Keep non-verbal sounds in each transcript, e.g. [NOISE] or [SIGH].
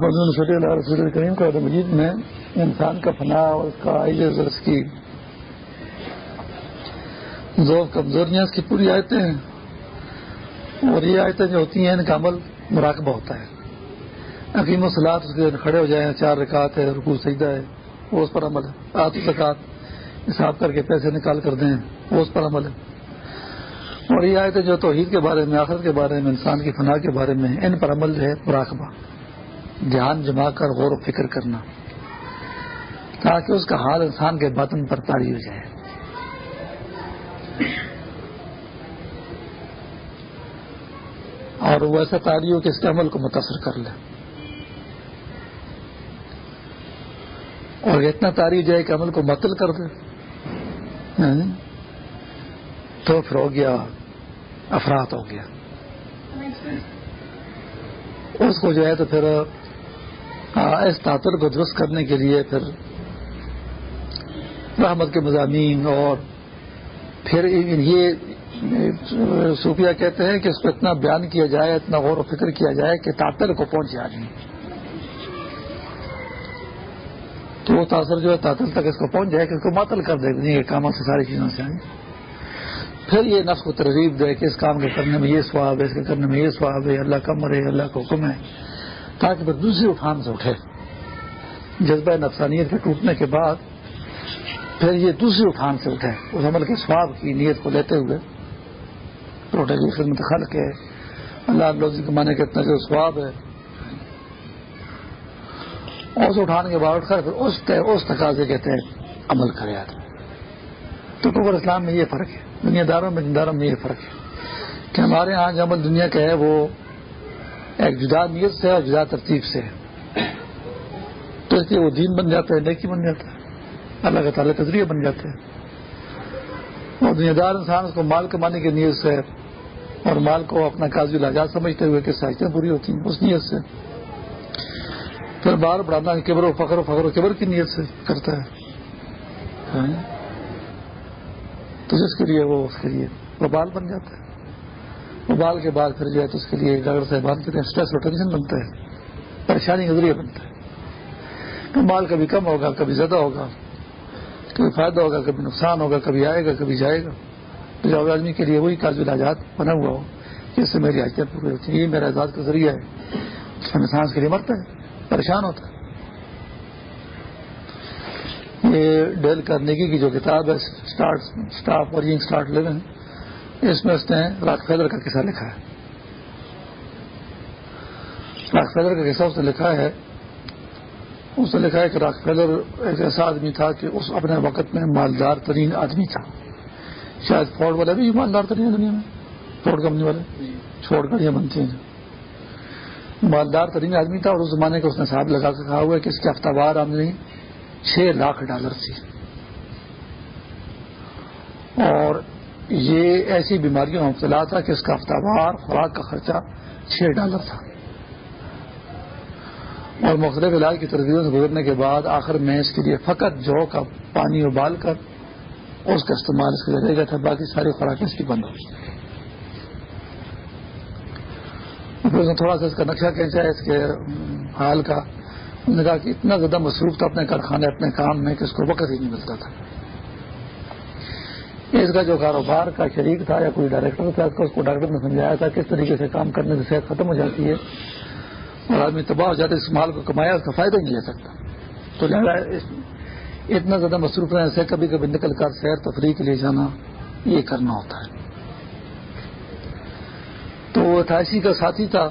صلی اللہ رسول کریم کا مجید میں انسان کا فنا اور اس کا اس کی۔ ذوق کمزوریاں اس کی پوری آیتیں ہیں۔ اور یہ آیتیں جو ہوتی ہیں، ان کا عمل مراقبہ ہوتا ہے۔ عقیم و سلاد اس کے کھڑے ہو جائیں، چار رکعت ہے رکو سجدہ ہے، وہ اس پر عمل ہے۔ آت زکات حساب کر کے پیسے نکال کر دیں، وہ اس پر عمل ہے۔ اور یہ آیتیں جو توحید کے بارے میں، آخرت کے بارے میں، انسان کی فنا کے بارے میں ان پر عمل جو ہے، مراقبہ۔ دھیان جما کر غور و فکر کرنا، تاکہ اس کا حال انسان کے باطن پر تاری ہو جائے۔ اور وہ ایسا تاری ہو کہ اس کے عمل کو متاثر کر لے۔ اور اتنا تاری جائے کہ عمل کو متل کر دے۔ ہاں؟ تو پھر ہو گیا، افراد ہو گیا۔ اس کو جو ہے تو پھر اس تعطر کو درست کرنے کے لیے پھر رحمت کے مضامین اور پھر یہ صوفیہ کہتے ہیں کہ اس کو اتنا بیان کیا جائے، اتنا غور و فکر کیا جائے کہ تعطر کو پہنچ جائے۔ تو وہ تاثر جو ہے تعطر تک اس کو پہنچ جائے کہ اس کو معطل کر دے۔ گی کاموں سے ساری چیزوں سے۔ پھر یہ نفس کو ترغیب دے کہ اس کام کے کرنے میں یہ سواب ہے، اس کے کرنے میں یہ سواب ہے، اللہ کا مرے اللہ کا حکم ہے۔ تاکہ پھر دوسری اٹھان سے اٹھے۔ جذبہ نفسانیت کے ٹوٹنے کے بعد پھر یہ دوسری اٹھان سے اٹھے۔ اس عمل کے سواب کی نیت کو لیتے ہوئے اٹھے گی خدمت خلق ہے۔ اللہ روزی کے معنی کے اتنا جو سواب ہے۔ اس اٹھان کے بعد اٹھ کر پھر اس اس تقاضے کہتے ہیں عمل کرے آدمی تو ٹوکر اسلام میں یہ فرق ہے۔ دنیا داروں میں داروں میں یہ فرق ہے کہ ہمارے یہاں جو عمل دنیا کا ہے وہ ایک جدا نیت سے اور جدا ترتیب سے تو اس لیے وہ دین بن جاتا ہے، نیکی بن جاتا ہے۔ اللہ کا تعالیٰ تجریہ بن جاتے ہیں اور دنیا دار انسان اس کو مال کمانے کی نیت سے اور مال کو اپنا کاغذی علاجات سمجھتے ہوئے کہ سائٹیں پوری ہوتی ہیں، اس نیت سے۔ پھر بار بڑھانا کبر و فخر و فخر و کبر کی نیت سے کرتا ہے۔ ہاں؟ تو جس کے لیے وہ اس کے لیے بال بن جاتا ہے۔ ابال کے بعد پھر جو ہے تو اس کے لیے ڈاکٹر صاحب کے اسٹریس اور ٹینشن بنتا ہے پریشانی کا ذریعہ بنتا ہے مال کبھی کم ہوگا، کبھی زیادہ ہوگا، کبھی فائدہ ہوگا، کبھی نقصان ہوگا، کبھی آئے گا، کبھی جائے گا۔ تو جو آدمی کے لیے وہی کاج علاجات بنا ہوا ہو کہ اس سے میری حیثیت پوری ہوتی ہے، یہ میرا اعزاز کا ذریعہ ہے۔ انسان کے لیے مرتا ہے، پریشان ہوتا ہے۔ یہ ڈیل کرنیگی کی جو کتاب ہے اسٹاف اور اسٹارٹ لیونگ اس میں اس نے راک فیدر کا قصہ لکھا ہے۔ راک فیدر کا قصہ اس نے لکھا ہے۔ اس نے لکھا ہے کہ راک فیدر ایک ایسا آدمی تھا کہ اس اپنے وقت میں مالدار ترین آدمی تھا۔ شاید فورڈ والے بھی مالدار ترین دنیا میں۔ فورڈ کمپنی والے۔ چھوڑ گاڑیاں بنتی ہیں۔ مالدار ترین آدمی تھا اور اس زمانے کا اس نے صاحب لگا کے کہا ہوا ہے کہ اس کی ہفتہ وار آمدنی چھ لاکھ ڈالر تھی۔ اور یہ ایسی بیماریوں میں مبتلا تھا کہ اس کا ہفتہ وار خوراک کا خرچہ چھ ڈالر تھا۔ اور مختلف علاج کی ترجیحوں سے گزرنے کے بعد آخر میں اس کے لیے فقط جو کا پانی ابال کر اس کا استعمال اس کے لیے رہ گیا تھا، باقی ساری خوراک اس کی بند ہو پھر اس نے تھوڑا سا اس کا نقشہ کھینچا ہے اس کے حال کا انہوں نے کہا کہ اتنا زیادہ مصروف تھا اپنے کارخانے، اپنے کام میں کہ اس کو وقت ہی نہیں ملتا تھا۔ اس کا جو کاروبار کا شریک تھا یا کوئی ڈائریکٹر تھا، اس کو ڈاکٹر نے سمجھایا تھا، کس طریقے سے کام کرنے سے صحت ختم ہو جاتی ہے اور آدمی تباہ ہو جاتا ہے، اس مال کو کمایا، اس کا فائدہ نہیں لے سکتا تو لہٰذا اتنا زیادہ مصروف رہنے سے کبھی کبھی نکل کر سیر تفریح کے لیے جانا، یہ کرنا ہوتا ہے۔ تو وہ اٹھائیسی کا ساتھی تھا،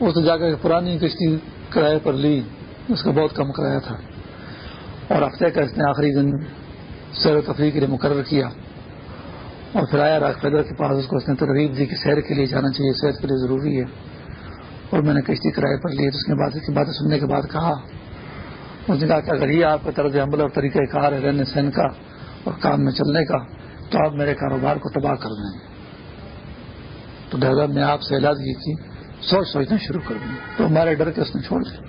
اس نے جا کر پرانی کشتی کرایہ پر لی، اس کا بہت کم کرایہ تھا۔ اور ہفتے کا اس نے آخری دن سیر و تفریح کے لیے مقرر کیا۔ اور پھر آیا راک فیدر کے پاس، اس کو اس نے ترغیب دی کہ سیر کے لیے جانا چاہیے، صحت کے لیے ضروری ہے۔ اور میں نے کشتی کرائے پر لی اس کے بعد اس کی باتیں سننے کے بعد کہا۔ اس نے کہا کہ اگر یہ آپ کا طرز عمل اور طریقہ کار ہے، رہنے سہن کا اور کام میں چلنے کا، تو آپ میرے کاروبار کو تباہ کر دیں۔ گے تو ڈرائیور نے آپ سے علاج کی تھی سوچ سوچنا شروع کر دیں تو ہمارے ڈر کے اس نے چھوڑ دیا۔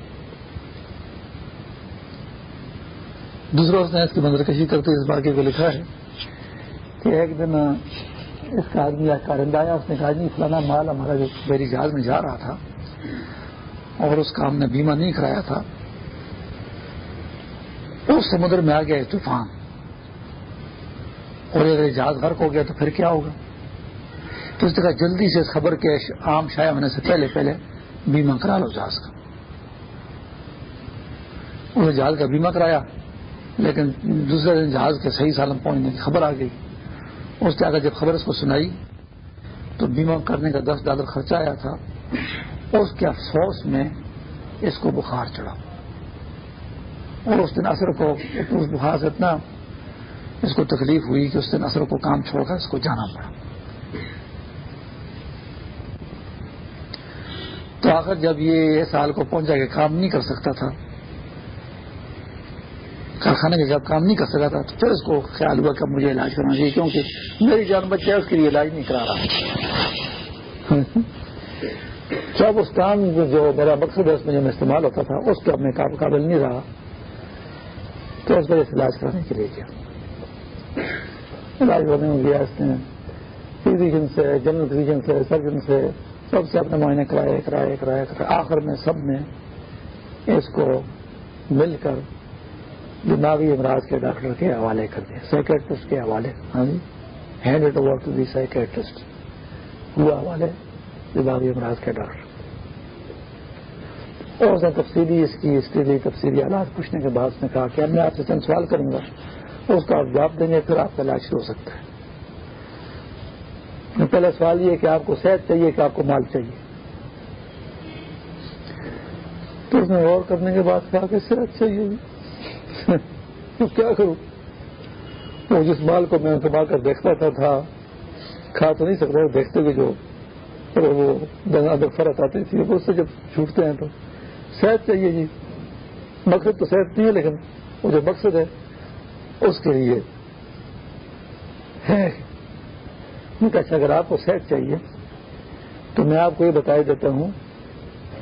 دوسرا، اس نے اس کی منظر کرتے اس باقی کو لکھا ہے کہ ایک دن اس کا آدمی کارندہ آیا، اس نے کہا جی فلانا مال ہمارا جو میری جہاز میں جا رہا تھا اور اس کا ہم نے بیمہ نہیں کرایا تھا۔ اس سمندر میں آ گیا طوفان اور اگر جہاز غرق ہو گیا تو پھر کیا ہوگا؟ تو اس طرح جلدی سے اس خبر کے عام شائع ہونے سے پہلے پہلے بیمہ کرا لو جہاز کا۔ انہوں نے جہاز کا بیمہ کرایا، لیکن دوسرے دن جہاز کے صحیح سالم پہنچنے کی خبر آ گئی۔ اس کے آگے جب خبر اس کو سنائی، تو بیمہ کرنے کا دس ڈالر خرچہ آیا تھا۔ اس کے افسوس میں اس کو بخار چڑھا۔ اور اس دن اثر کو اس بخار سے اتنا اس کو تکلیف ہوئی کہ اس دن اثر کو کام چھوڑ کر اس کو جانا پڑا۔ تو آخر جب یہ سال کو پہنچا کہ کام نہیں کر سکتا تھا کارخانے کے جب کام نہیں کر سکا تھا، تو پھر اس کو خیال ہوا کہ مجھے علاج کرنا چاہیے، کیونکہ میری جان بچہ اس کے لیے علاج نہیں کرا رہا۔ [LAUGHS] جب اس کام جو میرا مقصد ہے، اس میں جو میں استعمال ہوتا تھا، اس کے اپنے قابل نہیں رہا، تو اس وجہ سے علاج کرانے کے لیے کیا۔ علاج کرنے میں گیا اس نے۔ فزیشن سے جنرل فزیشن سے سرجن سے، سب سے اپنے معائنے کرائے کرائے کرائے کرائے۔ آخر میں سب نے اس کو مل کر دماغی امراض کے ڈاکٹر کے حوالے کر دیا۔ سائکٹرسٹ کے حوالے۔ ہاں جی۔ Hand it over to the psychiatrist ہوا حوالے دماغی امراض کے ڈاکٹر۔ اور اس نے تفصیلی اس کی اس کے لیے تفصیلی آلات پوچھنے کے بعد اس نے کہا کہ اب میں آپ سے چند سوال کروں گا۔ اس کا آپ جواب دیں گے، پھر آپ کا علاج شروع ہو سکتا ہے۔ پہلا سوال یہ کہ آپ کو صحت چاہیے کہ آپ کو مال چاہیے؟ تو اس نے غور کرنے کے بعد کہا کہ صحت چاہیے۔ تو کیا کروں؟ وہ جس مال کو میں کما کر دیکھتا تھا تھا، کھا تو نہیں سکتا دیکھتے ہوئے جو وہ اندر فرق آتی تھی، وہ اس سے جب چھوٹتے ہیں تو صحت چاہیے جی۔ مقصد تو صحت نہیں ہے، لیکن وہ جو مقصد ہے، اس کے لیے ہے۔ اچھا اگر آپ کو صحت چاہیے، تو میں آپ کو یہ بتا دیتا ہوں،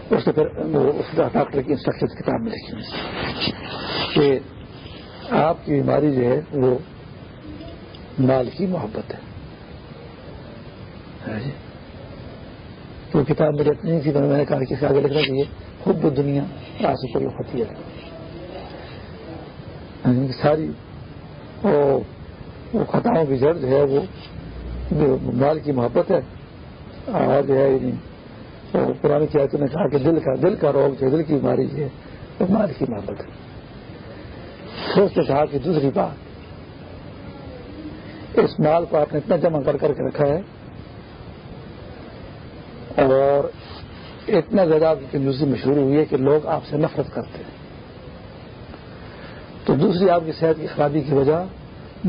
اس سے پھر اس ڈاکٹر کی انسٹرکشن کتاب میں لکھی کہ آپ کی بیماری جو ہے وہ مال کی محبت ہے۔ ہاں جی۔ تو کتاب میرے اتنی تھی میں نے کہا کہ آگے لکھنا چاہیے خود دنیا آسو پر ہوتی ہے۔ ہاں جی، ساری وہ خطاؤں کی جڑ جو ہے وہ جو مال کی محبت ہے۔ اور جو ہے یعنی پرانی چیتوں نے کہا کہ دل کا دل کا روگ جو ہے، دل کی بیماری جو ہے وہ مال کی محبت ہے۔ اس نے کہا کہ دوسری بات۔ اس مال کو آپ نے اتنا جمع کر کر کے رکھا ہے۔ اور اتنا زیادہ آپ کی کنجوسی مشہور ہوئی ہے کہ لوگ آپ سے نفرت کرتے ہیں۔ تو دوسری آپ کی صحت کی خرابی کی وجہ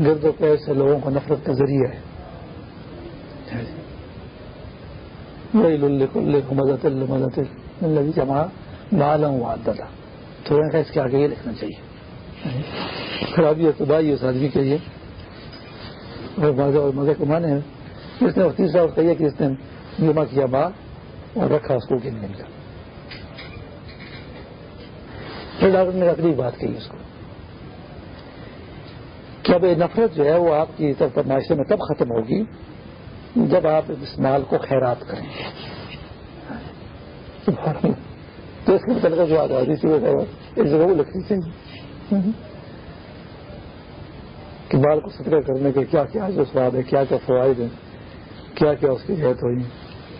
گرد و پیر سے لوگوں کو نفرت کا ذریعہ ہے۔ وہی جی۔ کو مدد جمع معلوم تھوڑا سا اس کے آگے یہ لکھنا چاہیے۔ خرابی اور تباہی اس آدمی کے لیے۔ اور مزہ اور مزے کو مانے اس نے تیسرا اور کہیے کہ اس نے جمع کیا بات اور رکھا اس کو گن گن کر پھر ڈاکٹر نے اگلی بات کہی اس کو۔ کہ اب یہ نفرت جو ہے وہ آپ کی طرف معاشرے میں تب ختم ہوگی؟ جب آپ اس مال کو خیرات کریں۔ تو اس کے متعلق جو آزادی سی وہ اس وہ لکھنی چاہیے کہ بال کو سترہ کرنے کے کیا کیا جو سواد ہے، کیا کیا فوائد ہیں، کیا کیا اس کی جہت ہوئی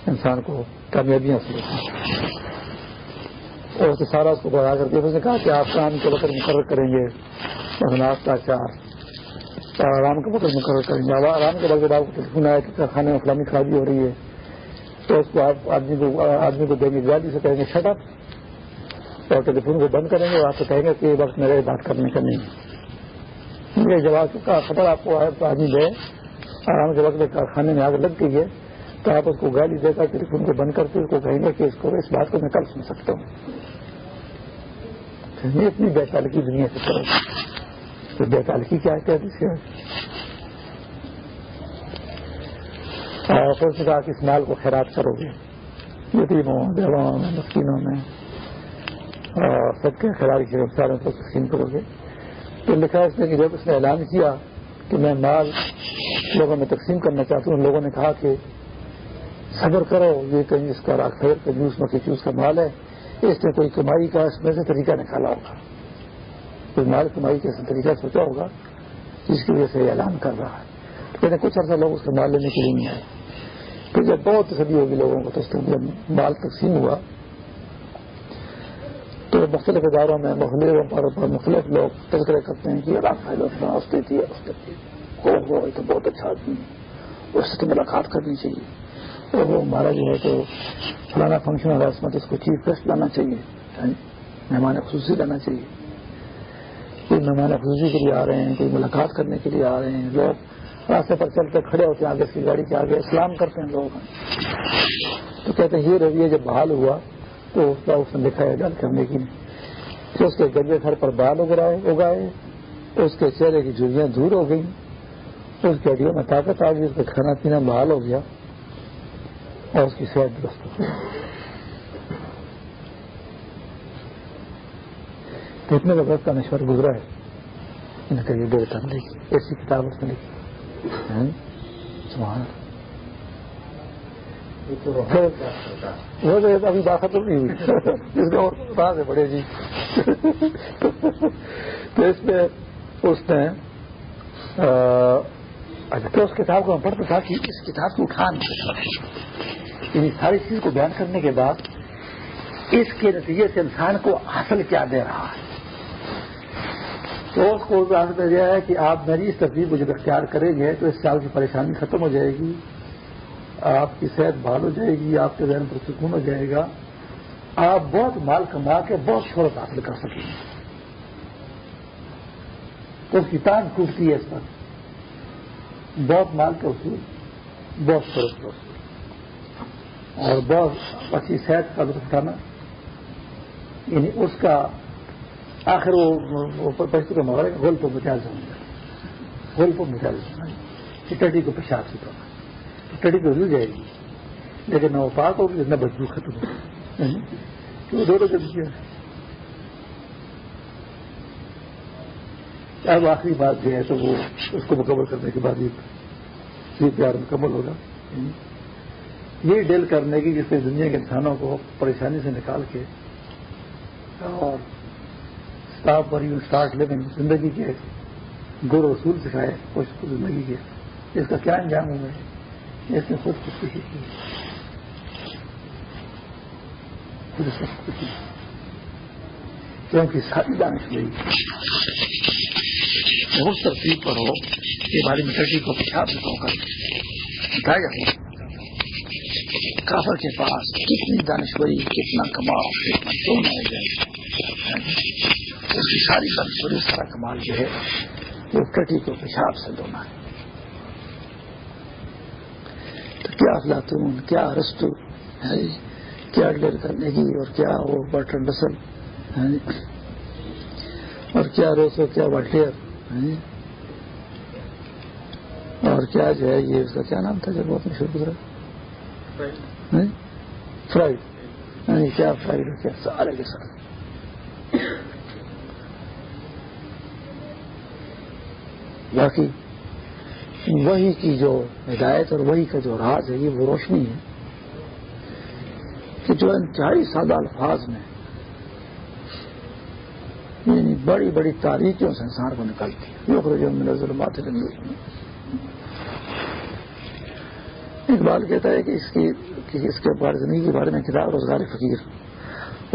انسان کو کامیابیاں حاصل ہوتی اور اسے سارا اس کو بڑھا کر دیا اس نے کہا کہ آپ کام کے وقت مقرر کریں گے کا چار آرام کا وقت مقرر کریں گے۔ آرام کے وقت آپ کو ٹیلیفون آیا کہ کھانے میں فلامی خرابی ہو رہی ہے، تو اس کو آپ آدمی کو آدمی کو دیں گے گاڑی سے کہیں گے چھٹ اپ اور ٹیلی فون کو بند کریں گے آپ سے کہیں گے کہ یہ وقت میرے بات کرنے کا نہیں ہے۔ جواب کا خطر آپ کو آدمی دے آرام کے وقت میں کارخانے میں آگ لگ گئی ہے تو آپ اس کو گالی دے کر ٹیلی فون کو بند کرتے اس کو کہیں گے کہ اس کو اس بات کو میں کل سن سکتا ہوں۔ یہ اتنی بیتالکی دنیا سے کرو تو بیتالکی کیا کہتے ہیں اور پھر کہا کہ اس مال کو خیرات کرو گے۔ یتیموں دیواؤں میں مسکینوں میں۔ سب کے خلال کی رفتاروں کو تقسیم کرو گے۔ تو لکھا اس نے کہ جب اس نے اعلان کیا کہ میں مال لوگوں میں تقسیم کرنا چاہتا ہوں لوگوں نے کہا کہ صبر کرو، یہ کہیں اس کا خیر کا جوس مکھی چوس کا مال ہے۔ اس نے کوئی کمائی کا اس میں سے طریقہ نکالا ہوگا۔ کوئی مال کمائی کا طریقہ سوچا ہوگا، جس کی وجہ سے اعلان کر رہا ہے۔ لیکن کچھ عرصہ لوگ اس کا مال لینے کے لیے نہیں آئے۔ پھر جب بہت تسلی ہوگی لوگوں کو تو اس جب مال تقسیم ہوا۔ تو مختلف اداروں میں مختلف پر مختلف لوگ تذکرے کرتے ہیں کہ اس نے دیا اس نے تو بہت اچھا آدمی اس سے ملاقات کرنی چاہیے۔ اور وہ ہمارا جو ہے تو فلانا فنکشن ہوگا اس میں اس کو چیف گیسٹ لانا چاہیے۔ یعنی مہمان خصوصی لانا چاہیے۔ کوئی مہمان خصوصی کے لیے آ رہے ہیں، کوئی ملاقات کرنے کے لیے آ رہے ہیں۔ لوگ راستے پر چلتے کھڑے ہوتے ہیں، آگے اس کی گاڑی کے آگے اسلام کرتے ہیں لوگ۔ تو کہتے ہیں، یہ رویہ جب بحال ہوا تو اس کا اس نے لکھا ہے ڈال کرنے کی تو اس کے گنجے گھر پر بال اگائے اگائے، اس کے چہرے کی جھولیاں دور ہو گئیں۔ اس کی ہڈیوں میں طاقت آ گئی، اس کا کھانا پینا بحال ہو گیا۔ اور اس کی صحت درست ہو تو اتنے وقت کا نشور گزرا ہے۔ ان یہ ڈیڑھ تن لکھی ایسی کتاب اس نے لکھی ہاں؟ وہ تو ابھی بات ختم نہیں ہوئی۔ اس کا اور سے بڑے جی۔ تو اس میں اس نے اچھا، تو اس کتاب کو میں پڑھتا تھا کہ اس کتاب کو اٹھا نہیں یعنی ساری چیز کو بیان کرنے کے بعد اس کے نتیجے سے انسان کو حاصل کیا دے رہا ہے۔ تو اس کو دیا ہے کہ آپ میری اس ترتیب جب اختیار کریں گے تو اس سال کی پریشانی ختم ہو جائے گی۔ آپ کی صحت بحال ہو جائے گی، آپ کے ذہن پر سکون ہو جائے گا، آپ بہت مال کما کے بہت شہرت حاصل کر سکیں گے۔ تو اس کی تان ٹوٹتی ہے اس پر۔ بہت مال کا اصول، بہت شہرت کا اصول۔ اور بہت اچھی صحت کا لطف اٹھانا۔ یعنی اس کا آخر وہ پیسے کا مغرب گول کو بچا جاؤں گا گول کو بچا جاؤں ٹڈی کو پیشاب سے کرنا تو مل جائے گی۔ لیکن نہ وہ پاک ہوگی نہ بدبو ختم ہوگی۔ تو دونوں کے اب آخری بات جو ہے تو وہ اس کو مکمل کرنے کے بعد یہ پیار مکمل ہوگا۔ یہ ڈیل کرنے کی جس سے دنیا کے انسانوں کو پریشانی سے نکال کے اور اسٹاف پر یو اسٹارٹ لیونگ زندگی کے گور اصول سکھائے خوش زندگی کے، اس کا کیا انجام ہوا ہے؟ اس نے خود خود خوشی کی خود سب خوشی کیونکہ ساری دانش گئی بہت ترتیب پر ہو کہ ہماری مٹی کو پیشاب سے کر بتایا کافر کے پاس کتنی دانشوری کتنا کماؤ کتنا سونا ہے جائے اس کی ساری بنسوری سارا کمال جو ہے وہ کٹی کو پیشاب سے دھونا ہے تو کیا افلاطون کیا رستو کیا ڈر کرنے کی اور کیا وہ برٹن ڈسل اور کیا روسو کیا واٹر اور کیا جو ہے یہ اس کا کیا نام تھا جو بہت مشہور گزرا؟ فرائڈ۔ کیا فرائڈ کیا سارے کے سارے۔ باقی وہی کی جو ہدایت اور وہی کا جو راز ہے، یہ وہ روشنی ہے کہ جو انتہائی سادہ الفاظ میں یعنی بڑی بڑی تاریخیوں سے انسان کو نکلتی ہے۔ ظلمات اقبال کہتا ہے کہ اس کی، کہ اس کے بارے زندگی کے بارے میں کتاب روزگار فقیر۔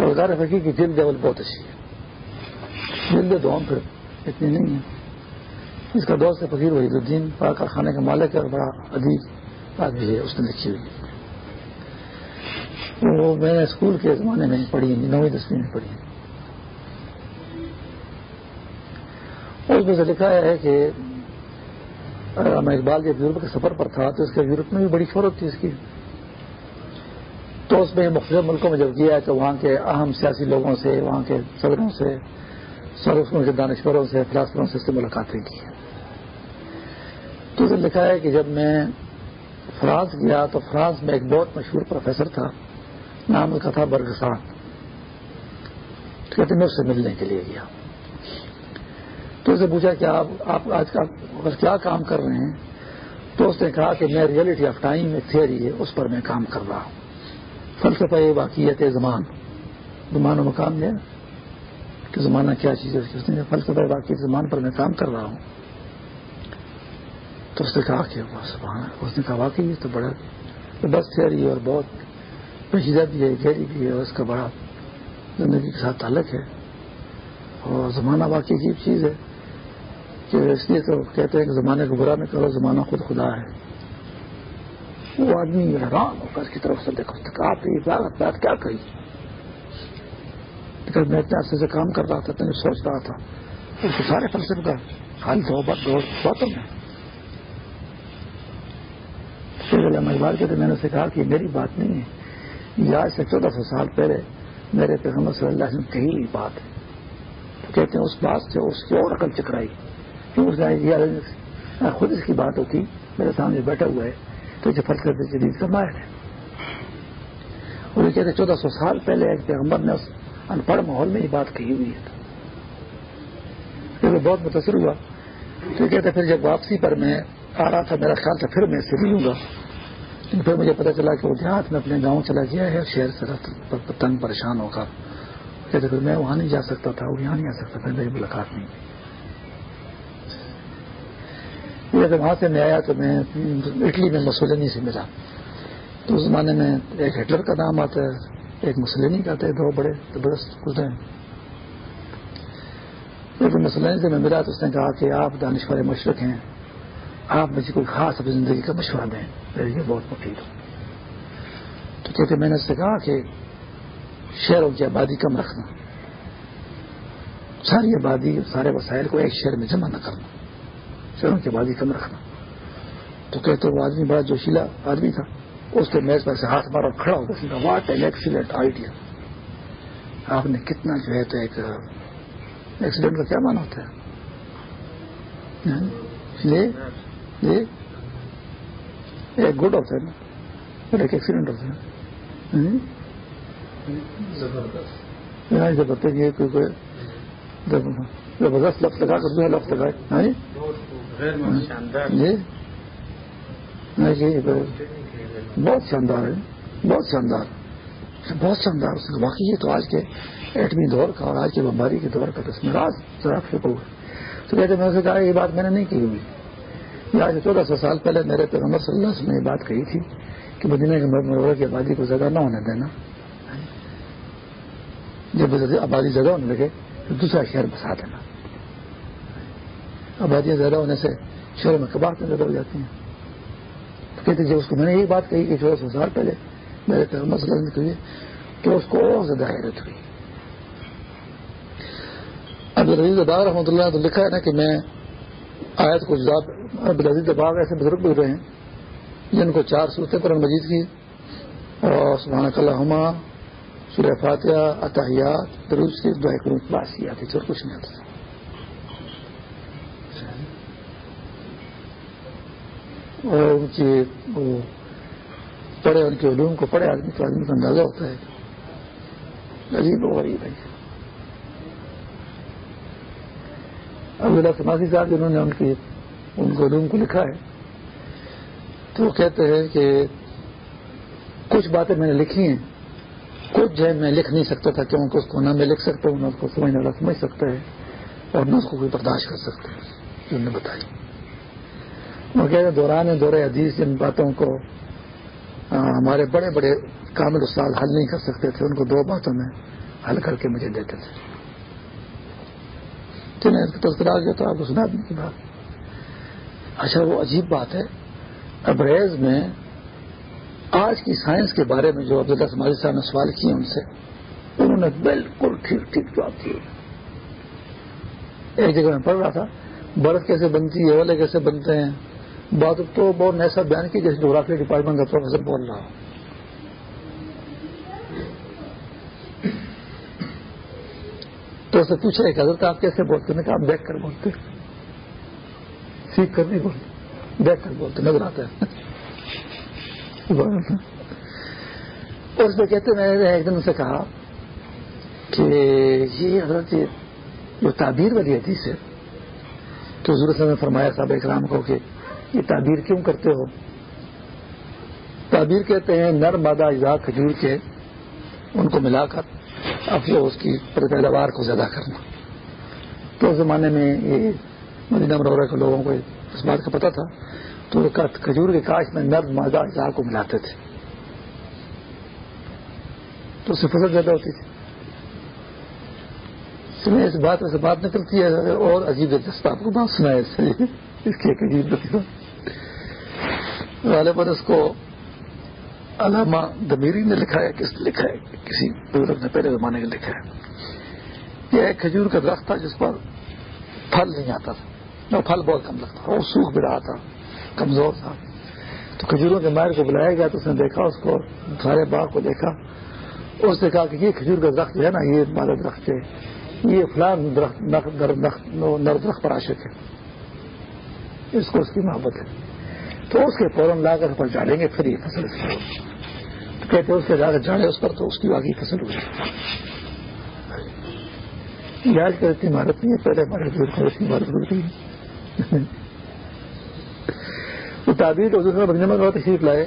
روزگار فقیر کی جلد لیول بہت اچھی ہے۔ جلد دو پھر اتنی نہیں ہے۔ اس کا دوست ہے فقیر وحید الدین پاک کارخانے کا مالک ہے اور بڑا ادیب آدمی ہے، اس نے لکھی ہوئی۔ وہ میں نے اسکول کے زمانے میں پڑھی نویں دسویں میں پڑھی اس میں سے لکھا ہے کہ میں اقبال جب یورپ کے سفر پر تھا تو اس کے یورپ میں بھی بڑی شہرت تھی اس کی۔ تو اس میں مختلف ملکوں میں جب گیا تو وہاں کے اہم سیاسی لوگوں سے، وہاں کے صدروں سے سروسوں کے دانشوروں سے، فلاسفروں سے ملاقاتیں کی۔ تو اسے لکھا ہے کہ جب میں فرانس گیا تو فرانس میں ایک بہت مشہور پروفیسر تھا، نام اس کا تھا برگسان۔ کہتے میں اس سے ملنے کے لیے گیا۔ تو اسے پوچھا کہ آپ آپ آج کل کیا کام کر رہے ہیں؟ تو اس نے کہا کہ میں ریئلٹی آف ٹائم ایک تھیئری ہے، اس پر میں کام کر رہا ہوں۔ فلسفہ واقعیت زمان۔ زمان و مقام یہ کہ زمانہ کیا چیز ہے؟ اس نے فلسفہ باقی زمان پر میں کام کر رہا ہوں۔ تو اس نے کہا کہ اس نے کہا واقعی تو بڑا بس تھیری اور بہت پیچیدہ بھی ہے، گہری بھی ہے اور اس کا بڑا زندگی کے ساتھ تعلق ہے۔ اور زمانہ واقعی عجیب چیز ہے کہ اس لیے تو کہتے ہیں کہ زمانے کو برا نہ کرو، زمانہ خود خدا ہے۔ وہ آدمی حیران ہو کر اس کی طرف سے دیکھو آپ یہ بات بات کیا کہی؟ لیکن میں اتنے عرصے سے کام کر رہا تھا تو میں سوچ رہا تھا۔ اس کے سارے فلسفے کا حل تو باتوں میں اقبال کہتے میں نے اسے کہا کہ میری بات نہیں ہے۔ یہ آج سے چودہ سو سال پہلے میرے پیغمبر صلی اللہ علیہ وسلم کہی ہوئی بات ہے۔ تو کہتے ہیں، اس بات سے اس کی اور عقل چکرائی۔ کیوں اس خود اس کی بات ہوتی میرے سامنے بیٹھا ہوا ہے۔ تو یہ فرض کرتے جدید کا ماہر ہے۔ اور یہ کہتے چودہ سو سال پہلے ایک پیغمبر نے اس ان پڑھ ماحول میں یہ بات کہی ہوئی ہے۔ پھر بہت متاثر ہوا۔ تو کہتے پھر جب واپسی پر میں آ رہا تھا، میرا خیال تھا، پھر میں اسے ملوں گا۔ پھر مجھے پتا چلا کہ وہ دیہات میں اپنے گاؤں چلا گیا ہے، شہر سے تنگ پریشان ہو کر۔ کہتے پھر میں وہاں نہیں جا سکتا تھا، وہ یہاں نہیں آ سکتا پھر میری ملاقات نہیں جب وہاں سے میں آیا تو میں اٹلی میں مسولینی سے ملا۔ تو اس زمانے میں ایک ہٹلر کا نام آتا ہے، ایک مسلینی کا آتا ہے، دو بڑے زبردست گزرے۔ مسلینی سے میں ملا تو اس نے کہا کہ آپ دانش والے مشرق ہیں۔ آپ مجھے کوئی خاص اپنی زندگی کا مشورہ دیں، میرے لیے بہت مفید ہو۔ تو کہتے میں نے اس سے کہا کہ شہروں کی آبادی کم رکھنا، ساری آبادی، سارے وسائل کو ایک شہر میں جمع نہ کرنا، شہروں کی آبادی کم رکھنا۔ تو کہتے وہ آدمی بڑا جوشیلا آدمی تھا، اس کے میز پر سے ہاتھ مارا کھڑا ہوتا سیدھا واٹ این ایکسیلنٹ آئیڈیا آپ نے کتنا جو ہے تو ایک، ایکسیڈنٹ کا کیا مانا ہوتا ہے؟ ہاں، یہ جی؟ ایک گڈ ہوتا ہے۔ نا اور ایک ایکسیڈنٹ ہوتا ہے۔ ہاں، زبردست۔ لفظ لگا کر لفظ لگائے۔ ہاں جی؟ ہاں۔ جی؟ بہت شاندار ہے۔ بہت شاندار۔ بہت شاندار۔ باقی یہ تو آج کے ایٹمی دور کا اور آج کے بمباری کے دور کا تسمراز ذرا فکر تو کہتے میں نے کہا، یہ بات میں نے نہیں کی ہوئی۔ آج چودہ سو سال پہلے میرے پیغمبر صلی اللہ علیہ وسلم نے یہ بات کہی تھی کہ مدینہ کے مرغہ کی آبادی کو زیادہ نہ ہونے دینا۔ جب آبادی زیادہ ہونے لگے تو دوسرا شہر بسا دینا۔ آبادیاں زیادہ ہونے سے شہروں میں کباڑ زیادہ ہو جاتی ہیں۔ تو کہتے جب اس کو میں نے یہی بات کہی کہ چودہ سو سال پہلے میرے پیغمبر صلی اللہ علیہ وسلم نے کہی تو اس کو اور زیادہ حیرت ہوئی۔ اب رضی باغ رحمۃ اللہ نے تو لکھا ہے نا کہ میں آیت کو عبدالعزیز باغ ایسے بزرگ گزرے ہیں، جن کو چار صورتیں قرآن مجید کی اور سبحان کلّہ سورہ فاتحہ اتحیات دروج سے دعائیں کروں باس ہی آتی اور کچھ نہیں آتا۔ اور ان کی وہ پڑھے، ان کے علوم کو پڑھے، آدمی تو آدمی کا اندازہ ہوتا ہے۔ عجیب و غریب ہے۔ عبداللہ سماسی صاحب جنہوں نے ان کی ان کو علوم کو لکھا ہے تو وہ کہتے ہیں کہ کچھ باتیں میں نے لکھی ہیں۔ کچھ جو ہے میں لکھ نہیں سکتا تھا، کیونکہ اس کو نہ میں لکھ سکتا ہوں، نہ اس کو سمجھنے والا سمجھ سکتا ہے اور نہ اس کو کوئی برداشت کر سکتا ہے۔ جو نے بتائی۔ وہ کہتے ہیں، دوران دور حدیث جن باتوں کو ہمارے بڑے بڑے کامل استاد حل نہیں کر سکتے تھے، ان کو دو باتوں میں حل کر کے مجھے دیتے تھے۔ اس کا تذکرہ گیا تو آپ کو سنا دیں کی بات۔ اچھا وہ عجیب بات ہے۔ ابریز میں آج کی سائنس کے بارے میں جو عبداللہ سماجی صاحب نے سوال کیے ان سے، انہوں نے بالکل ٹھیک ٹھیک جواب دیے۔ ایک جگہ میں پڑھ رہا تھا، برف کیسے بنتی ہے والے کیسے بنتے ہیں۔ بات تو بہت ایسا بیان کی، جیسے جغرافی ڈپارٹمنٹ کا پروفیسر بول رہا۔ ہوں تو اسے پوچھا کہ حضرت آپ کیسے بولتے ہیں؟ کہ آپ دیکھ کر بولتے سیکھ کر نہیں بولتے دیکھ کر بولتے، نظر آتا ہے۔ اور اس میں کہتے، میں نے ایک دن سے کہا کہ یہ حضرت جو تعبیر والی حدیث ہے، تو حضور نے فرمایا صاحب اکرام کو کہ یہ تعبیر کیوں کرتے ہو؟ تعبیر کہتے ہیں، نر مادہ اجزاء کھجور کے، ان کو ملا کر، افسوس کی پیداوار کو زیادہ کرنا۔ تو زمانے میں یہ مدینہ مرورہ کے لوگوں کو اس بات کا پتا تھا۔ تو کھجور کے کاش میں نرد مادہ اجزاء کو ملاتے تھے۔ تو اس سے فصل زیادہ ہوتی تھی۔ اس بات سے بات نکلتی ہے، اور عجیب دلچسپ آپ کو بات سنائے اس سے۔ اس کی ایک عجیب والے پر اس کو علامہ دمیری نے لکھا ہے، کس نے لکھا ہے؟ کسی بزرگ نے پہلے زمانے کے لکھا ہے۔ یہ ایک کھجور کا درخت تھا، جس پر پھل نہیں آتا تھا۔ پھل بہت کم لگتا تھا وہ سوکھ بھی رہا تھا، کمزور تھا۔ تو کھجوروں کے ماہر کو بلایا گیا تو اس نے دیکھا، اس کو سارے باغ کو دیکھا۔ اس نے کہا کہ یہ کھجور کا درخت جو ہے نا، یہ مالا درخت ہے یہ فلان درخت نر درخت پر عاشق ہے۔ اس کو اس کی محبت ہے۔ تو اس کے فوراً لا کر پر ڈالیں گے، پھر یہ فصل تو کہتے اس کے لا کر جاڑے اس پر تو اس کی باقی فصل ہوئی علاج کر اتنی نہیں ہے، پہلے ہمارے بزرگ کی عمارت بڑھ گئی تو تعبیر تو دوسرا بننے میں تشریف لائے۔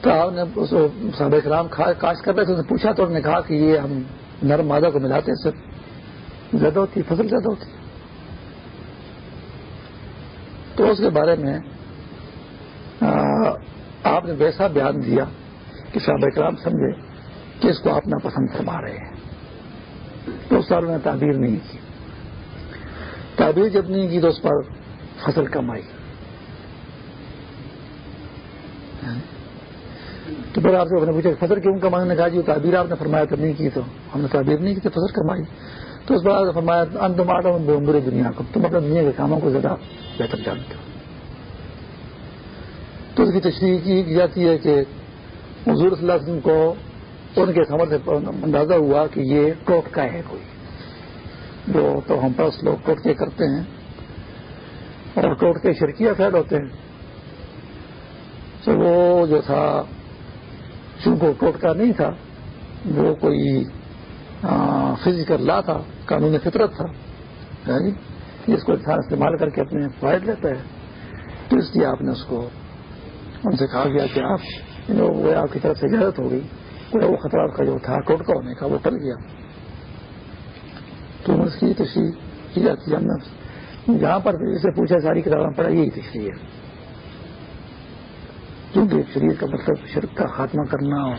تو آپ نے صحابہ کرام کاشت کر رہے تھے پوچھا تو انہوں نے کہا کہ یہ ہم نرم مادہ کو ملاتے ہیں، سر۔ زیادہ ہوتی، فصل زیادہ ہوتی۔ تو اس کے بارے میں آپ نے ویسا بیان دیا کہ صاحب کرام سمجھے کہ اس کو آپ پسند فرما رہے ہیں۔ تو اس سال نے تعبیر نہیں کی۔ تعبیر جب نہیں کی تو اس پر فصل کم آئی تو پھر آپ سے پوچھا فصل کیوں کمائی نے کہا جی تعبیر آپ نے فرمایا تو نہیں کی تو۔ ہم نے تعبیر نہیں کی تو فصل کمائی۔ تو اس بار فرمایا تم آٹو برے دنیا کو۔ تم اپنے دنیا کے کاموں کو زیادہ بہتر جانتے ہو۔ تو اس کی تشریح کی جاتی ہے کہ حضور صلی اللہ علیہ وسلم کو ان کے سمجھ سے اندازہ ہوا کہ یہ ٹوٹکا ہے کوئی۔ جو تو ہم پاس لوگ ٹوٹکے کرتے ہیں اور ٹوٹکے شرکیہ فیل ہوتے ہیں۔ تو وہ جو تھا، چونکہ ٹوٹکا نہیں تھا، وہ کوئی فزیکل لا تھا قانونی فطرت تھا۔ ہاں جی؟ جس کو انسان استعمال کر کے اپنے فائد لیتا ہے تو اس لیے آپ نے اس کو ان سے کہا گیا کہ آپ یعنی وہ آپ کی طرف سے اجازت ہو گئی۔ وہ خطرات کا جو تھا ٹوٹکا ہونے کا، وہ ٹل گیا۔ تو کی تشریح کی جاتی ہے جہاں پر جسے پوچھا، ساری کتابیں پڑھا یہی تشریح ہے۔ کیونکہ شریر کا مطلب شرک کا خاتمہ کرنا اور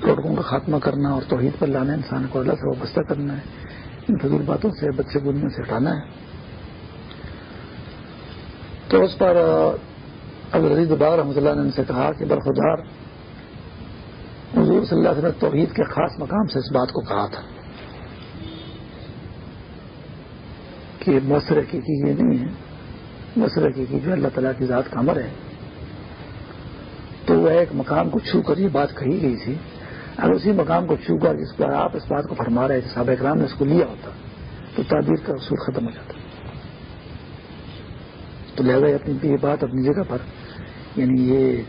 ٹوٹکوں کا خاتمہ کرنا اور توحید پر لانا، انسان کو اللہ سے وابستہ کرنا ہے۔ ان فضول باتوں سے، بچے بننے سے ہٹانا ہے۔ تو اس پر اب رضی باغ رحمۃ اللہ نے ان سے کہا کہ برخدار حضور صلی اللہ علیہ وسلم توحید کے خاص مقام سے اس بات کو کہا تھا۔ کہ مؤثر کی یہ نہیں ہے۔ مؤثر کی جو اللہ تعالیٰ کی ذات کا امر ہے۔ تو وہ ایک مقام کو چھو کر یہ بات کہی گئی تھی۔ اگر اسی مقام کو چھو کر اس پر آپ اس بات کو فرما رہے تھے صحابہ اکرام نے اس کو لیا ہوتا، تو تعبیر کا اصول ختم ہو جاتا۔ تو لہٰذا اپنی یہ بات اپنی جگہ پر یعنی یہ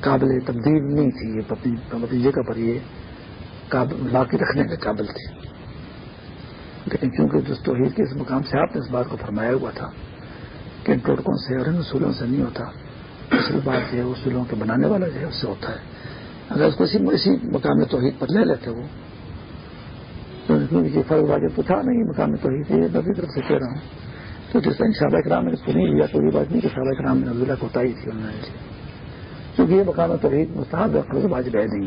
قابل تبدیل نہیں تھی، یہ اپنی جگہ پر یہ باقی رکھنے کے قابل تھی۔ لیکن چونکہ جس توحید کے اس مقام سے آپ نے اس بات کو فرمایا ہوا تھا کہ ان ٹوٹکوں سے اور ان اصولوں سے نہیں ہوتا۔ اصل بات جو ہے، اصولوں کے بنانے والا جو ہے، اس سے ہوتا ہے۔ اگر اس کو اسی اسی مقام توحید پر لے لیتے وہ فرق واجب تو تھا نہیں مقام توحید یہ میں نبی طرف سے کہہ رہا ہوں۔ تو جس طرح صحابہ کرام نے اس کو نہیں لیا، تو یہ بات نہیں کہ صحابہ کرام نے نبزلہ کو تائی تھی انہوں نے کیونکہ یہ مقام توحید مستحب فرض واجب ہے نہیں۔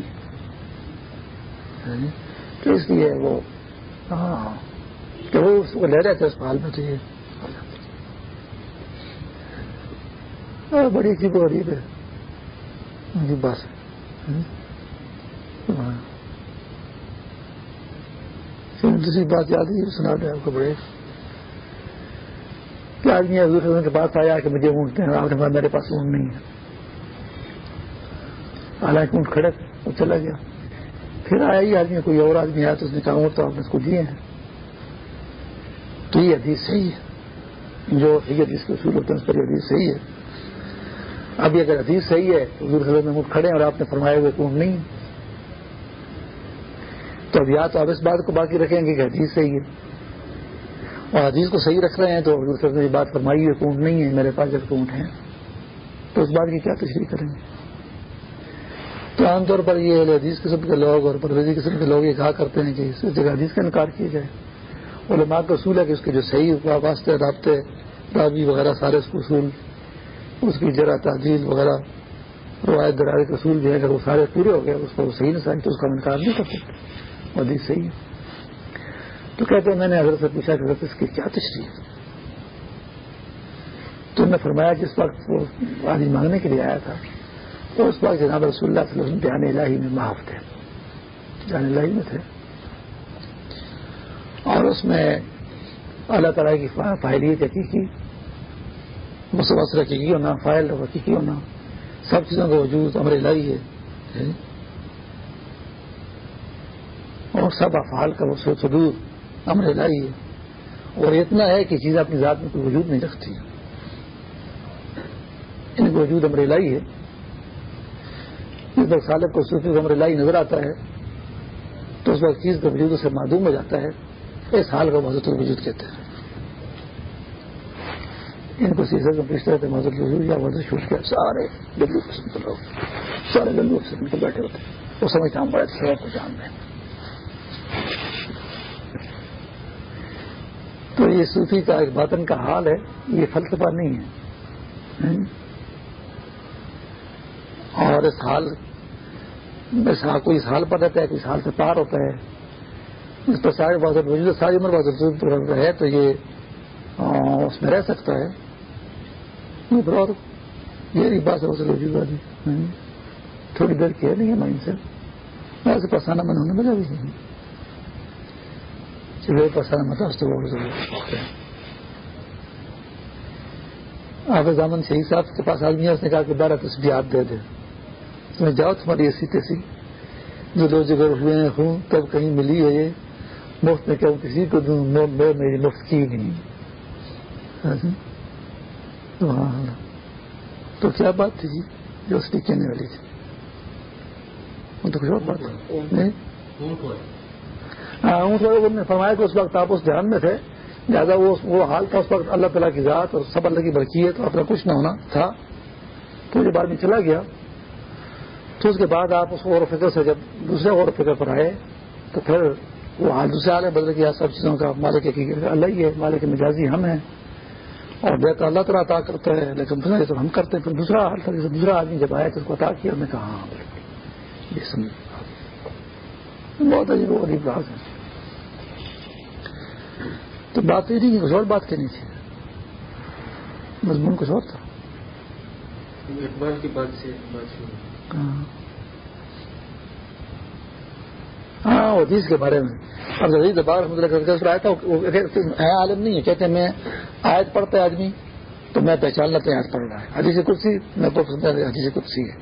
تو اس لیے وہ ہاں کہ وہ اس کو لے رہے تھے، اس حال میں تو یہ۔ بڑی عجیب و غریب ہے۔ بس ہاں۔ دوسری بات یاد ہے سنا دیں آپ کو بڑے۔ کہ آدمی حضور کے پاس آیا کہ مجھے اونٹتے ہیں آپ نے کہا میرے پاس اونٹ نہیں ہے۔ حالانکہ اونٹ کھڑے وہ چلا گیا۔ پھر آیا ہی آدمی، کوئی اور آدمی آیا تو اس نے کہا اونٹ تو آپ نے اس کو دیے ہیں۔ یہ حدیث، صحیح ہے۔ جو یہ حدیث کے اصول ہوتے ہیں، اس پر یہ حدیث صحیح ہے۔ اب یہ اگر حدیث صحیح ہے تو حضور صلی اللہ میں کھڑے ہیں اور آپ نے فرمایا ہوئے کون نہیں۔ تو اب یا تو آپ اس بات کو باقی رکھیں گے کہ حدیث صحیح ہے۔ اور حدیث کو صحیح رکھ رہے ہیں تو حضور صلی اللہ نے بات فرمائی ہوئی کونٹ نہیں ہے، میرے پاس جب کونٹ ہیں تو اس بات کی کیا تشریح کریں گے؟ تو عام طور پر یہ حدیث قسم کے لوگ اور پرویزی قسم کے لوگ یہ کہا کرتے ہیں کہ اس جگہ حدیث کا انکار کیا جائے۔ علماء کا اصول ہے کہ اس کے جو صحیح واسطے رابطے رابی وغیرہ سارے اس اصول، اس کی جرا تعدیل وغیرہ روایت دراری کے اصول جو ہے اگر وہ سارے پورے ہو گئے، اس کو صحیح نہ تو اس کا انکار نہیں کر سکتے حدیث صحیح ہے۔ تو کہتے ہیں، میں نے حضرت سے پوچھا کہ حضرت، اس کی کیا تشریح ہے؟ تو نے فرمایا جس وقت وہ آدمی مانگنے کے لیے آیا تھا، تو اس وقت جناب رسول اللہ صلی اللہ علیہ وسلم جان الہی میں محف تھے۔ جان الہی میں تھے۔ اور اس میں اللہ تعالیٰ کی فائلیت حقیقی مسوسر حقیقی ہونا فائل حقیقی ہونا سب چیزوں کا وجود امر الہی ہے اور سب افعال کا وہ سدور امر الہی ہے۔ اور اتنا ہے کہ چیز اپنی ذات میں کوئی وجود نہیں رکھتی۔ ان کا وجود امر الہی ہے۔ جس وقت سالب کو صوفی امر لائی نظر آتا ہے، تو اس وقت چیز کا وجود سے معدوم ہو جاتا ہے۔ اس حال کو مذہب الوجود کہتے ہیں۔ ان کو سیزر کو کس طرح سے الوجود یا ورزش چھوٹ کے سارے گلو قسم کے لوگ سارے گلو قسم کے بیٹھے ہوتے ہیں۔ وہ سمجھتا ہوں بڑے شہر کو جان دیں۔ تو یہ صوفی کا ایک باطن کا حال ہے، یہ فلسفہ نہیں ہے۔ اور اس حال کوئی سال پر رہتا ہے کوئی سال سے پار ہوتا ہے۔ اس پر سارے بازار وجود ساری عمر بازار ہے تو یہ اس میں رہ سکتا ہے۔ اور یہ بات ہے وجود والی تھوڑی دیر کی ہے، نہیں ہے مائنڈ سے ایسے پسانا من ہونے مزہ بھی نہیں چلو پسانا متا اس تو آپ دامن شہید صاحب کے پاس آدمی ہے اس نے کہا کہ بارہ تصویر دے دے۔ میں جاؤ، تمہاری ایسی تیسی جو دو جگہ ہوئے ہوں تب کہیں ملی ہے یہ۔ مفت میں کہوں کسی کو دوں، میں میری مفت کی نہیں۔ ہاں۔ تو کیا بات تھی جی؟ جو اس کی کہنے والی تھی۔ وہ تو کچھ اور بات ہاں اونٹ نے فرمایا کہ اس وقت آپ اس دھیان میں تھے، لہٰذا وہ حال تھا، اس وقت اللہ تعالیٰ کی ذات اور سب اللہ کی برقی ہے، تو اپنا کچھ نہ ہونا تھا۔ تو یہ بعد میں چلا گیا، تو اس کے بعد آپ اس غور و فکر سے جب دوسرے غور و فکر پر آئے، تو پھر وہ حال دوسرے حال بدل گیا سب چیزوں کا مالک اللہ ہی ہے مالک مجازی ہم ہیں۔ اور بہتر اللہ تعالیٰ عطا کرتا ہے لیکن تو ہم کرتے ہیں۔ پھر دوسرا حال تھا جیسے دوسرا آدمی جب آیا تو اس کو عطا کیا میں کہا ہاں یہ سمجھ۔ بہت عجیب وہ عجیب بات ہے۔ تو بات یہ نہیں کچھ اور بات کرنی تھی۔ مضمون کچھ اور تھا۔ اقبال کی بات سے ہاں حدیث کے بارے میں۔ اب جدید بار آیا تھا عالم نہیں ہے، کہتے ہیں، میں آیت پڑھتا ہے آدمی، تو میں پہچان لیتے ہیں آج پڑھ رہا ہے۔ حدیث کرسی میں تو حدیث کرسی ہے۔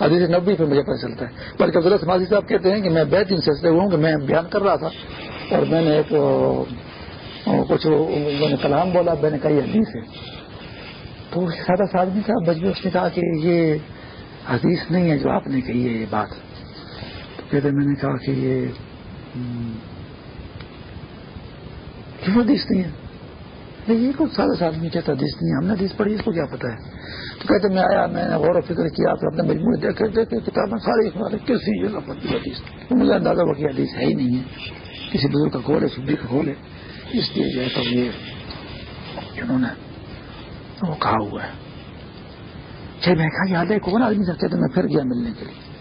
حدیث نبی پہ مجھے پتہ چلتا ہے۔ بلکہ عبداللہ سماجی صاحب کہتے ہیں کہ میں بے دن سے ہوں کہ میں بیان کر رہا تھا، اور میں نے ایک کچھ میں نے کلام بولا، میں نے کہا یہ حدیث ہے۔ تو سادہ سا آدمی صاحب بجبے اس نے کہا کہ یہ حدیث نہیں ہے جو آپ نے کہی ہے، یہ بات۔ تو کہتے میں نے کہا کہ یہ کیوں حدیث نہیں ہے؟ یہ کچھ سادہ آدمی کہتا حدیث نہیں ہم نے حدیث پڑھی، اس کو کیا پتا ہے؟ تو کہتے میں آیا، میں نے غور و فکر کیا پھر اپنے مجموعے دیکھے دیکھے کتابیں ساری کسی جگہ پر حدیث مجھے اندازہ ہوا کہ حدیث ہے ہی نہیں ہے۔ کسی بزرگ کا کھول ہے سبھی کا کھول ہے۔ اس لیے جو ہے تو یہ انہوں نے وہ کہا ہوا ہے۔ میں کہا یاد ہے کون آدمی سکتے تو میں پھر گیا ملنے کے لیے۔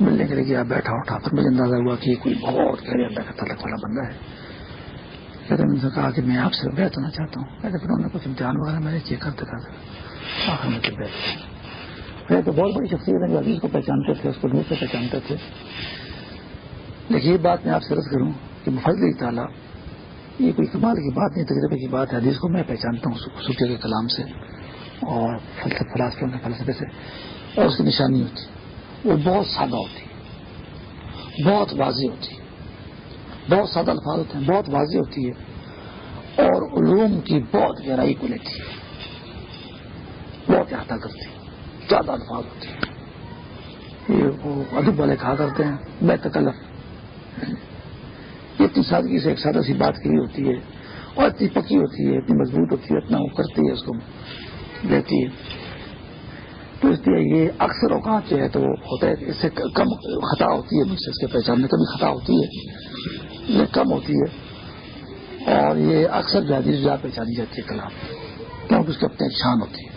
ملنے کے لیے گیا بیٹھا، اٹھا پھر مجھے اندازہ ہوا کہ یہ کوئی بہت گہرے اللہ کا تعلق والا بندہ ہے۔ کہتے میں نے کہا کہ میں آپ سے بیت ہونا چاہتا ہوں۔ کہتے پھر انہوں نے کچھ امتحان وغیرہ میں نے چیک کرتے تھا۔ آخر میں بیت تو بہت بڑی شخصیت ہے جو عزیز کو پہچانتے تھے، اس کو دور سے پہچانتے تھے۔ لیکن یہ بات میں آپ سے رض کروں کہ مفضل تعالیٰ، یہ کوئی کمال کی بات نہیں، تجربے کی بات ہے حدیث کو میں پہچانتا ہوں سوچے کے کلام سے اور فلاسفوں فلسفے سے اور اس کی نشانی ہوتی وہ بہت سادہ ہوتی بہت واضح ہوتی بہت سادہ الفاظ ہوتے ہیں، بہت واضح ہوتی ہے اور علوم کی بہت گہرائی کو لیتی ہے بہت احاطہ کرتی ہے زیادہ الفاظ ہوتی ہے یہ وہ ادب والے کہا کرتے ہیں، میں تکلف۔ اتنی سادگی سے ایک سادہ سی بات کی ہوتی ہے اور اتنی پکی ہوتی ہے، اتنی مضبوط ہوتی ہے، اتنا وہ کرتی ہے اس کو، لیتی ہے۔ تو اس لیے یہ اکثر اوقات جو ہے تو ہوتا ہے اس سے کم خطا ہوتی ہے، مجھ سے اس کے پہچاننے کبھی خطا ہوتی ہے، یہ کم ہوتی ہے۔ اور یہ اکثر جو جا پہچانی جاتی ہے کلام، کیونکہ اس کے اپنے شان ہوتی ہے۔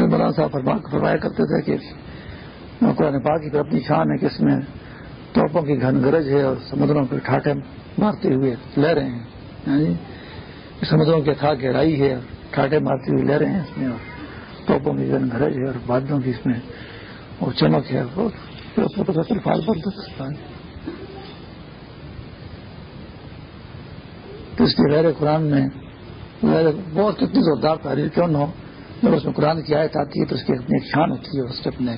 مولانا صاحب فرمایا کرتے تھے کہ قرآن پاک کی اپنی شان ہے کہ اس میں توپوں کی گھن گرج ہے اور سمندروں کے ٹھاٹے مارتے ہوئے لے رہے ہیں یعنی سمندروں کے تھا گہرائی ہے ٹھاٹے مارتے ہوئے لے رہے ہیں اس میں اور توپوں کی گھن گرج ہے اور بادلوں کی اس میں اور چمک ہے تو اس لیے غیر قرآن میں بہت کتنی زوردار تاریخ کیوں نہ ہو؟ جب اس میں قرآن کی آیت آتی ہے تو اس کی اپنی ایک شان ہوتی ہے اس کے اپنے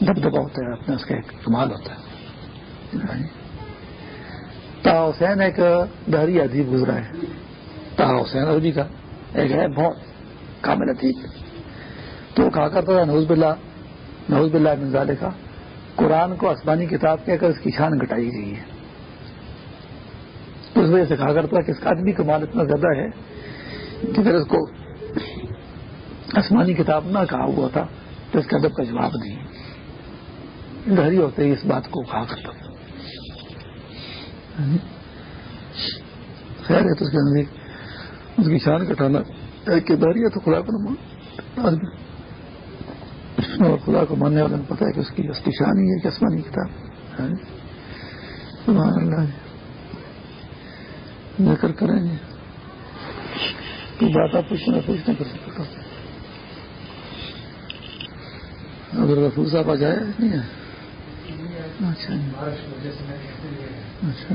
دب دبا ہوتا ہے اپنے اس کا ایک کمال ہوتا ہے۔ تا حسین ایک دہری ادیب گزرا ہے۔ تا حسین عربی کا۔ ایک ہے، بہت کامل ادیب تو کہا کرتا تھا نوز بلّہ نوز بلّہ منظالے کا قرآن کو آسمانی کتاب کہہ کر اس کی شان گٹائی گئی ہے۔ اس وجہ سے کہا کرتا کہ اس کا آدمی کمال اتنا زیادہ ہے کہ پھر اس کو آسمانی کتاب نہ کہا ہوا تھا، تو اس کے ادب کا جواب نہیں۔ دہری ہوتے ہی اس بات کو کہا کرتا تھا۔ خیر ہے تو اس کے نزدیک اس کی شان کٹانا ایک دہری ہے تو خدا کو آدمی اور خدا کو ماننے والے پتا ہے کہ اس کی اس کی شان ہی ہے کہ آسمانی کتاب سبحان اللہ جی۔ ذکر کریں گے کوئی بات آپ پوچھنا پوچھنا کر سکتا اگر رفول صاحب آ جائے نہیں ہے اچھا جی۔ اچھا